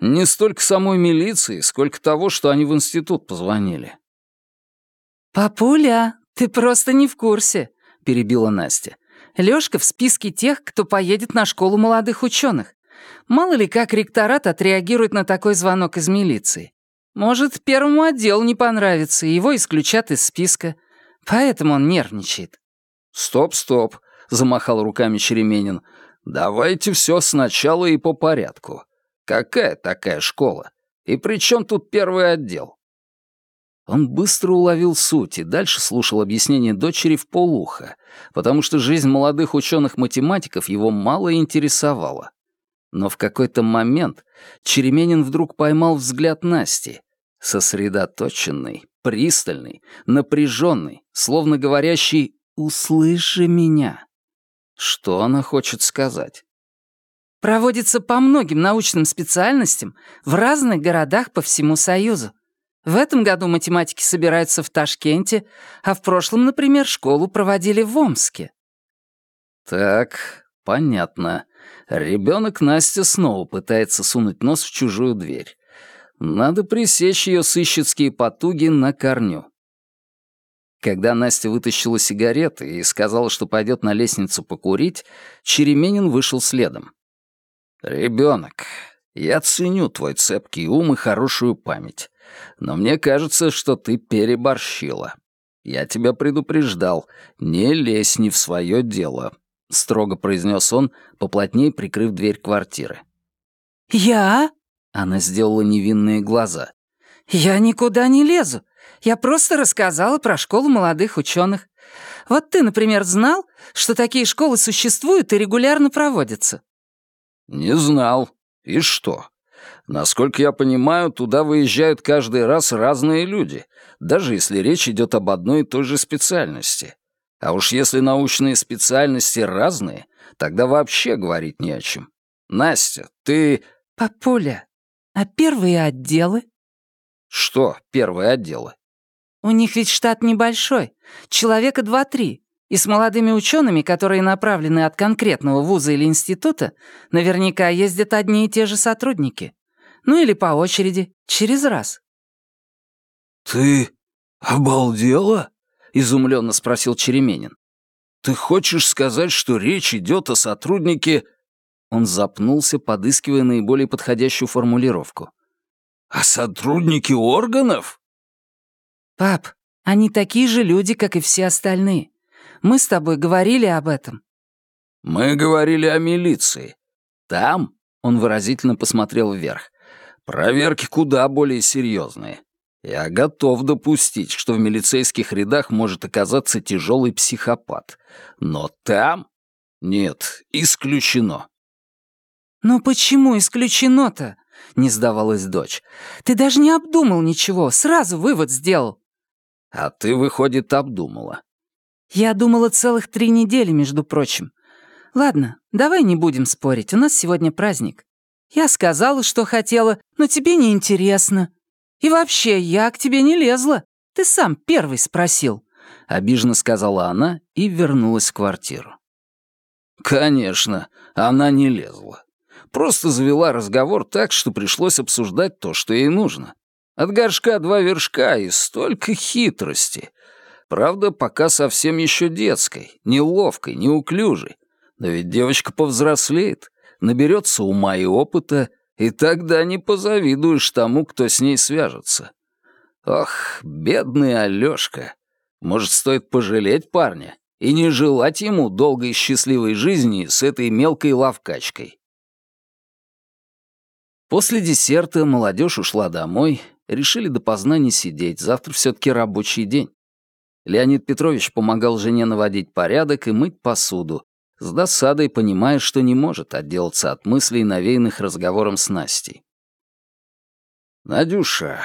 Не столько самой милиции, сколько того, что они в институт позвонили. «Папуля, ты просто не в курсе», — перебила Настя. Лёшка в списке тех, кто поедет на школу молодых ученых. Мало ли как ректорат отреагирует на такой звонок из милиции. Может, первому отделу не понравится, и его исключат из списка. Поэтому он нервничает». «Стоп, стоп», — замахал руками Череменин. «Давайте все сначала и по порядку. Какая такая школа? И при чем тут первый отдел? Он быстро уловил суть и дальше слушал объяснение дочери в полуха, потому что жизнь молодых ученых-математиков его мало интересовала. Но в какой-то момент Череменин вдруг поймал взгляд Насти, сосредоточенный, пристальный, напряженный, словно говорящий «услыши меня». Что она хочет сказать? Проводится по многим научным специальностям в разных городах по всему Союзу. В этом году математики собираются в Ташкенте, а в прошлом, например, школу проводили в Омске. Так, понятно. Ребенок Настя снова пытается сунуть нос в чужую дверь. Надо пресечь ее сыщицкие потуги на корню. Когда Настя вытащила сигареты и сказала, что пойдет на лестницу покурить, Череменин вышел следом. «Ребенок, я ценю твой цепкий ум и хорошую память, но мне кажется, что ты переборщила. Я тебя предупреждал, не лезь не в свое дело», — строго произнес он, поплотнее прикрыв дверь квартиры. «Я?» — она сделала невинные глаза. «Я никуда не лезу. Я просто рассказала про школу молодых ученых. Вот ты, например, знал, что такие школы существуют и регулярно проводятся?» «Не знал. И что? Насколько я понимаю, туда выезжают каждый раз разные люди, даже если речь идет об одной и той же специальности. А уж если научные специальности разные, тогда вообще говорить не о чем. Настя, ты...» «Папуля, а первые отделы?» «Что первые отделы?» «У них ведь штат небольшой, человека два-три, и с молодыми учеными, которые направлены от конкретного вуза или института, наверняка ездят одни и те же сотрудники. Ну или по очереди, через раз». «Ты обалдела?» — изумленно спросил Череменин. «Ты хочешь сказать, что речь идет о сотруднике...» Он запнулся, подыскивая наиболее подходящую формулировку. «О сотруднике органов?» «Пап, они такие же люди, как и все остальные. Мы с тобой говорили об этом». «Мы говорили о милиции. Там...» — он выразительно посмотрел вверх. «Проверки куда более серьезные. Я готов допустить, что в милицейских рядах может оказаться тяжелый психопат. Но там... Нет, исключено. «Но почему исключено-то?» — не сдавалась дочь. «Ты даже не обдумал ничего, сразу вывод сделал». «А ты, выходит, обдумала». «Я думала целых три недели, между прочим. Ладно, давай не будем спорить, у нас сегодня праздник. Я сказала, что хотела, но тебе не интересно. И вообще, я к тебе не лезла. Ты сам первый спросил», — обиженно сказала она и вернулась в квартиру. «Конечно, она не лезла. Просто завела разговор так, что пришлось обсуждать то, что ей нужно. От горшка два вершка и столько хитрости. Правда, пока совсем еще детской, неловкой, неуклюжей. Но ведь девочка повзрослеет, наберется ума и опыта, и тогда не позавидуешь тому, кто с ней свяжется. Ох, бедный Алёшка. Может, стоит пожалеть парня и не желать ему долгой счастливой жизни с этой мелкой лавкачкой. После десерта молодежь ушла домой, решили допоздна не сидеть, завтра все-таки рабочий день. Леонид Петрович помогал жене наводить порядок и мыть посуду, с досадой понимая, что не может отделаться от мыслей, навеянных разговором с Настей. «Надюша,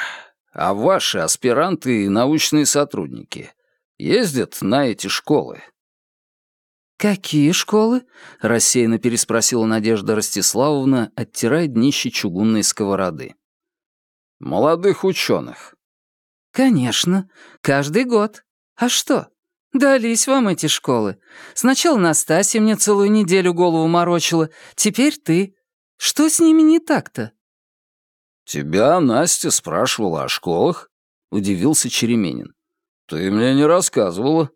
а ваши аспиранты и научные сотрудники ездят на эти школы?» «Какие школы?» — рассеянно переспросила Надежда Ростиславовна, оттирая днище чугунной сковороды. «Молодых ученых». «Конечно. Каждый год. А что? Дались вам эти школы. Сначала Настасья мне целую неделю голову морочила, теперь ты. Что с ними не так-то?» «Тебя Настя спрашивала о школах?» — удивился Череменин. «Ты мне не рассказывала».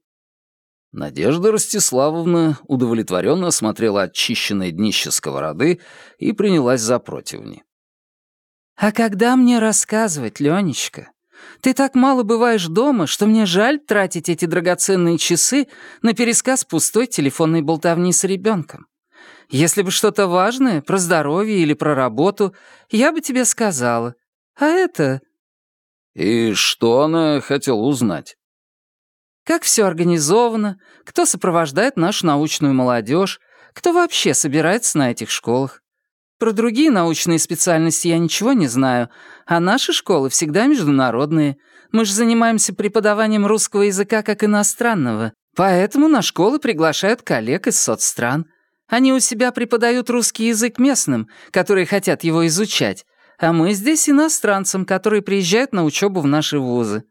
Надежда Ростиславовна удовлетворенно осмотрела очищенное днище сковороды и принялась за противни. «А когда мне рассказывать, Ленечка? Ты так мало бываешь дома, что мне жаль тратить эти драгоценные часы на пересказ пустой телефонной болтовни с ребенком. Если бы что-то важное, про здоровье или про работу, я бы тебе сказала. А это...» «И что она хотела узнать?» Как все организовано, кто сопровождает нашу научную молодежь, кто вообще собирается на этих школах. Про другие научные специальности я ничего не знаю, а наши школы всегда международные. Мы же занимаемся преподаванием русского языка как иностранного, поэтому на школы приглашают коллег из соцстран. Они у себя преподают русский язык местным, которые хотят его изучать, а мы здесь иностранцам, которые приезжают на учебу в наши вузы.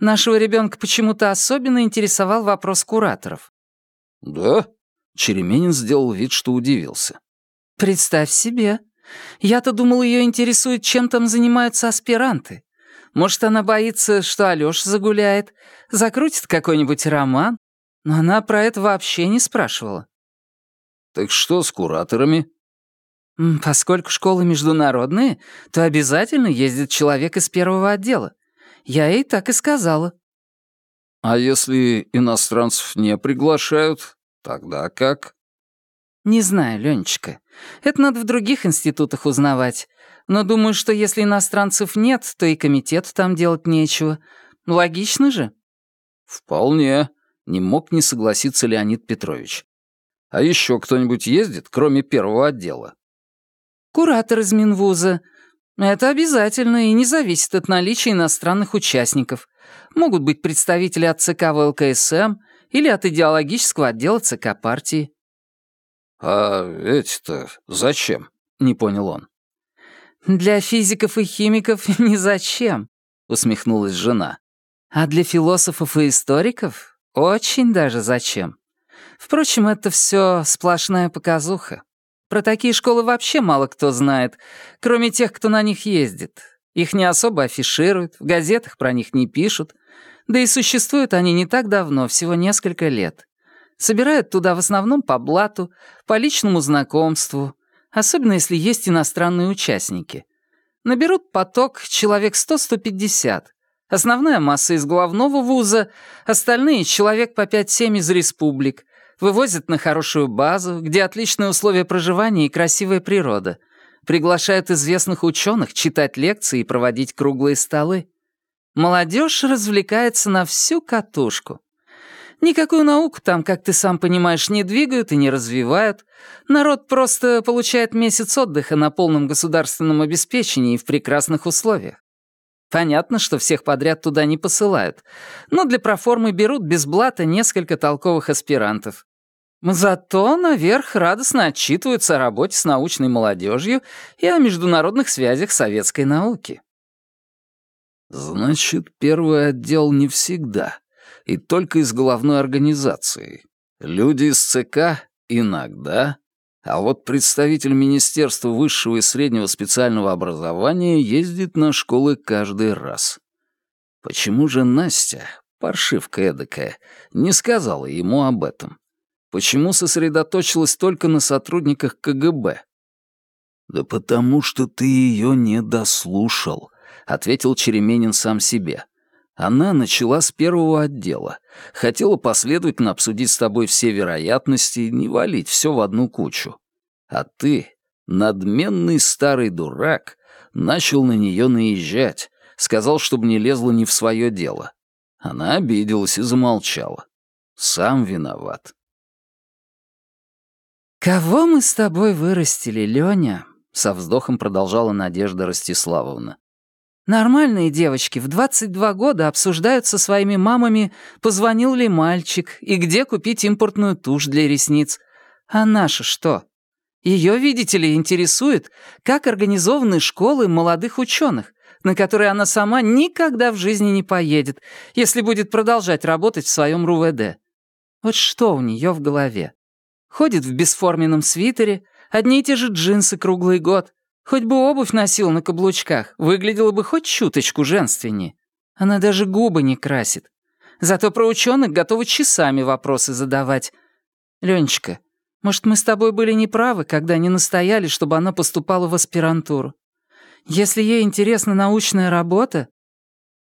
Нашего ребенка почему-то особенно интересовал вопрос кураторов». «Да?» — Череменин сделал вид, что удивился. «Представь себе. Я-то думал, ее интересует, чем там занимаются аспиранты. Может, она боится, что Алёша загуляет, закрутит какой-нибудь роман? Но она про это вообще не спрашивала». «Так что с кураторами?» «Поскольку школы международные, то обязательно ездит человек из первого отдела. Я ей так и сказала». «А если иностранцев не приглашают, тогда как?» «Не знаю, Ленечка. Это надо в других институтах узнавать. Но думаю, что если иностранцев нет, то и комитету там делать нечего. Логично же?» «Вполне», — не мог не согласиться Леонид Петрович. «А еще кто-нибудь ездит, кроме первого отдела?» «Куратор из Минвуза. Это обязательно и не зависит от наличия иностранных участников. Могут быть представители от ЦК ВЛКСМ или от идеологического отдела ЦК партии. «А эти-то зачем?» — не понял он. «Для физиков и химиков ни зачем», — усмехнулась жена. «А для философов и историков очень даже зачем. Впрочем, это все сплошная показуха. Про такие школы вообще мало кто знает, кроме тех, кто на них ездит. Их не особо афишируют, в газетах про них не пишут. Да и существуют они не так давно, всего несколько лет. Собирают туда в основном по блату, по личному знакомству, особенно если есть иностранные участники. Наберут поток человек 100-150. Основная масса из главного вуза, остальные — человек по 5-7 из республик. Вывозят на хорошую базу, где отличные условия проживания и красивая природа. Приглашают известных ученых читать лекции и проводить круглые столы. Молодежь развлекается на всю катушку. Никакую науку там, как ты сам понимаешь, не двигают и не развивают. Народ просто получает месяц отдыха на полном государственном обеспечении и в прекрасных условиях. Понятно, что всех подряд туда не посылают, но для проформы берут без блата несколько толковых аспирантов. Зато наверх радостно отчитываются о работе с научной молодежью и о международных связях советской науки. Значит, первый отдел не всегда, и только из головной организации. Люди из ЦК иногда, а вот представитель Министерства высшего и среднего специального образования ездит на школы каждый раз. Почему же Настя, паршивка эдакая, не сказала ему об этом? Почему сосредоточилась только на сотрудниках КГБ? «Да потому что ты ее не дослушал», — ответил Череменин сам себе. Она начала с первого отдела. Хотела последовательно обсудить с тобой все вероятности и не валить все в одну кучу. А ты, надменный старый дурак, начал на нее наезжать, сказал, чтобы не лезла не в свое дело. Она обиделась и замолчала. Сам виноват. «Кого мы с тобой вырастили, Лёня?» — со вздохом продолжала Надежда Ростиславовна. Нормальные девочки в 22 года обсуждают со своими мамами, позвонил ли мальчик и где купить импортную тушь для ресниц. А наша что? Ее, видите ли, интересует, как организованы школы молодых ученых, на которые она сама никогда в жизни не поедет, если будет продолжать работать в своем РУВД. Вот что у нее в голове? Ходит в бесформенном свитере, одни и те же джинсы круглый год, Хоть бы обувь носил на каблучках, выглядела бы хоть чуточку женственнее. Она даже губы не красит. Зато про ученых готова часами вопросы задавать. Ленечка, может, мы с тобой были неправы, когда не настояли, чтобы она поступала в аспирантуру? Если ей интересна научная работа...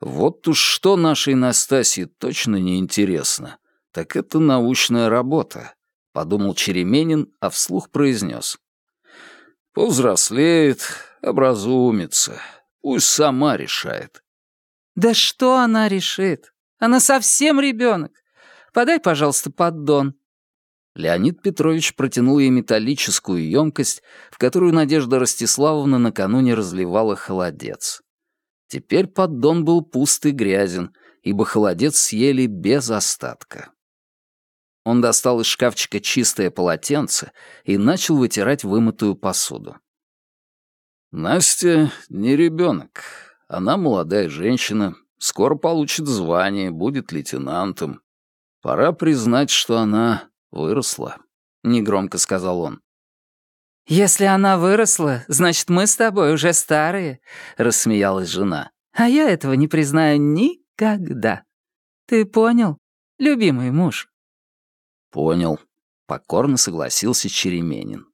Вот уж что нашей Настасье точно не интересно, так это научная работа, подумал Череменин, а вслух произнес. Повзрослеет, образумится. Пусть сама решает. Да что она решит? Она совсем ребенок. Подай, пожалуйста, поддон. Леонид Петрович протянул ей металлическую емкость, в которую Надежда Ростиславовна накануне разливала холодец. Теперь поддон был пуст и грязен, ибо холодец съели без остатка. Он достал из шкафчика чистое полотенце и начал вытирать вымытую посуду. «Настя не ребенок. Она молодая женщина, скоро получит звание, будет лейтенантом. Пора признать, что она выросла», — негромко сказал он. «Если она выросла, значит, мы с тобой уже старые», — рассмеялась жена. «А я этого не признаю никогда. Ты понял, любимый муж?» «Понял», — покорно согласился Череменин.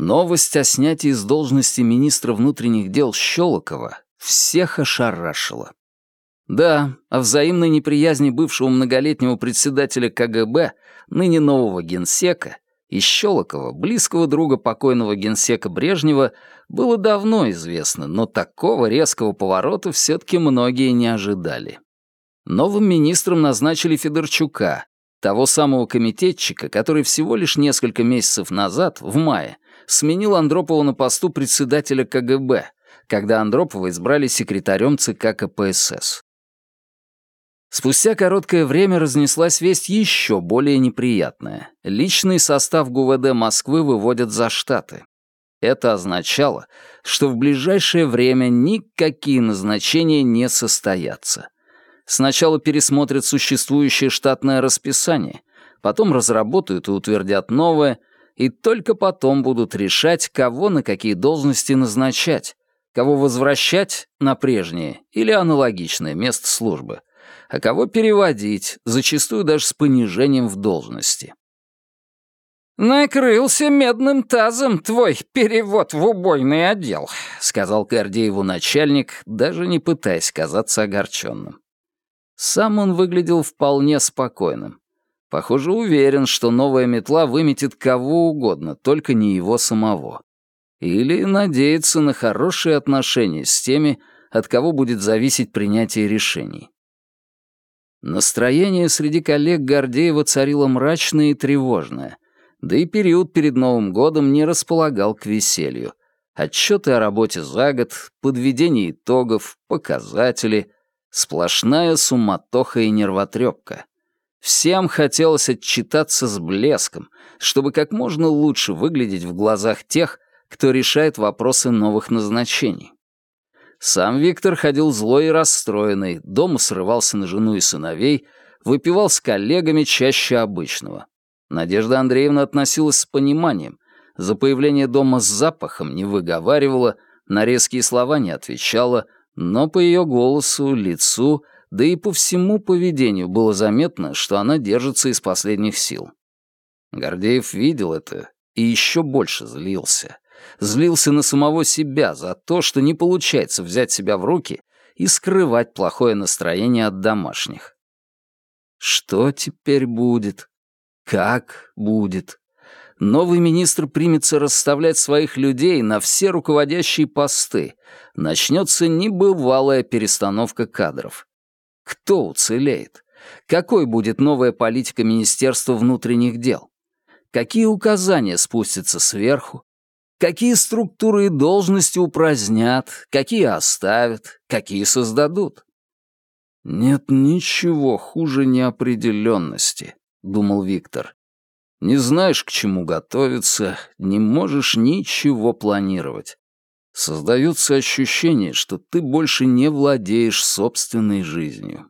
Новость о снятии с должности министра внутренних дел Щелокова всех ошарашила. Да, о взаимной неприязни бывшего многолетнего председателя КГБ, ныне нового генсека, и Щелокова, близкого друга покойного генсека Брежнева, было давно известно, но такого резкого поворота все-таки многие не ожидали. Новым министром назначили Федорчука, того самого комитетчика, который всего лишь несколько месяцев назад, в мае, сменил Андропова на посту председателя КГБ, когда Андропова избрали секретарем ЦК КПСС. Спустя короткое время разнеслась весть еще более неприятная. Личный состав ГУВД Москвы выводят за Штаты. Это означало, что в ближайшее время никакие назначения не состоятся. Сначала пересмотрят существующее штатное расписание, потом разработают и утвердят новое, и только потом будут решать, кого на какие должности назначать, кого возвращать на прежнее или аналогичное место службы, а кого переводить, зачастую даже с понижением в должности. «Накрылся медным тазом твой перевод в убойный отдел», — сказал Гордееву начальник, даже не пытаясь казаться огорченным. Сам он выглядел вполне спокойным. Похоже, уверен, что новая метла выметит кого угодно, только не его самого. Или надеется на хорошие отношения с теми, от кого будет зависеть принятие решений. Настроение среди коллег Гордеева царило мрачное и тревожное, да и период перед Новым годом не располагал к веселью. Отчеты о работе за год, подведение итогов, показатели, сплошная суматоха и нервотрепка. Всем хотелось отчитаться с блеском, чтобы как можно лучше выглядеть в глазах тех, кто решает вопросы новых назначений. Сам Виктор ходил злой и расстроенный, дома срывался на жену и сыновей, выпивал с коллегами чаще обычного. Надежда Андреевна относилась с пониманием, за появление дома с запахом не выговаривала, на резкие слова не отвечала, но по ее голосу, лицу, да и по всему поведению было заметно, что она держится из последних сил. Гордеев видел это и еще больше злился злился на самого себя за то, что не получается взять себя в руки и скрывать плохое настроение от домашних. Что теперь будет? Как будет? Новый министр примется расставлять своих людей на все руководящие посты. Начнется небывалая перестановка кадров. Кто уцелеет? Какой будет новая политика Министерства внутренних дел? Какие указания спустятся сверху? Какие структуры и должности упразднят, какие оставят, какие создадут. «Нет ничего хуже неопределенности», — думал Виктор. «Не знаешь, к чему готовиться, не можешь ничего планировать. Создается ощущение, что ты больше не владеешь собственной жизнью».